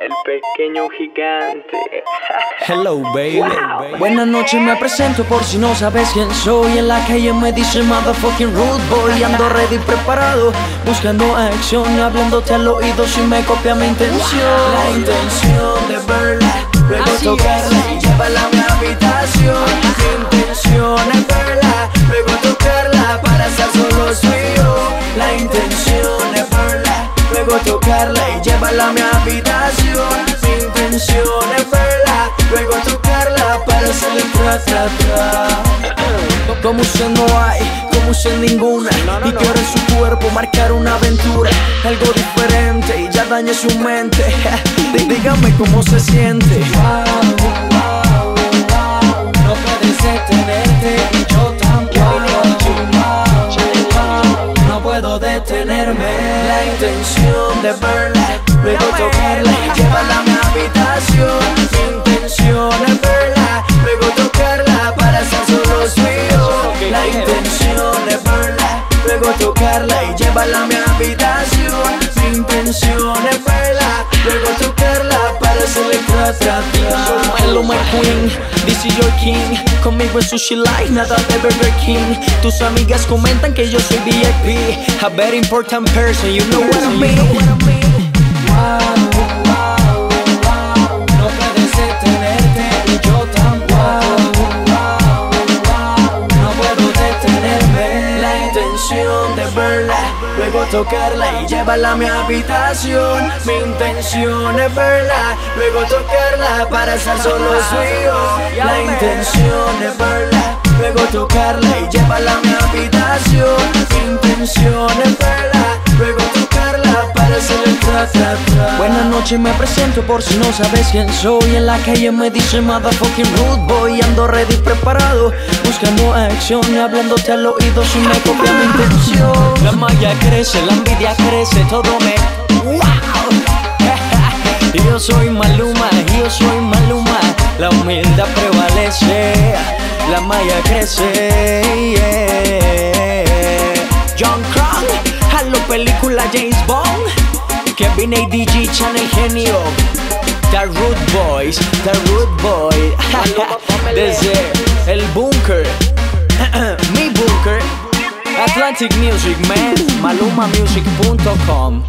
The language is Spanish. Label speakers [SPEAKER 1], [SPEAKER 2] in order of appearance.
[SPEAKER 1] El pequeño gigante.
[SPEAKER 2] Hello, baby. Buenas noches, me presento por si no sabes quién soy. En la calle me dice motherfucking rude boy. Ando ready, preparado, buscando acción. Hablándote al oído si me copia mi intención. La intención de verla, luego tocarla y luego tocarla y llevarla a mi habitación. Mi intención es verla, luego tocarla para hacerle tra tra tra. Como usted no hay, como usted ninguna. Y quiero en su cuerpo marcar una aventura, algo diferente y ya dañe su mente. Dí- Dígame cómo se siente. Intención de verla, luego tocarla y llevarla a mi habitación. Intención es verla, luego tocarla para estar solo yo. La intención es verla, luego tocarla y llevarla a mi habitación. Intención es verla, luego tocarla para hacerle tra tra tra. Hello my queen, your king. Conmigo es sushi light, nada de Burger King. Tus amigas comentan que yo soy VIP. A very important person, you know what I mean. No intención de verla, luego tocarla y llevarla a mi habitación. Mi intención es verla, luego tocarla para estar solo yo. La intención es verla, luego tocarla y llevarla a mi habitación. Mi intención es verla, luego tocarla para hacerle tra tra tra. Buenas noches, me presento por si no sabes quién soy. En la calle me dice motherfucking rude boy. Ando ready, preparado, buscando acción. Hablándote al oído si me copia mi intención. La malla crece, la envidia crece, todo me. ¡Wow! Yo soy Maluma, yo soy Maluma. La humildad prevalece, la malla crece. yeah. John Crown, Halo película James Bond. Kevin ADG, Channel Genio. The Root Boys, The Root Boy. Desde el bunker, mi bunker. Atlantic Music, man. Malumamusic.com.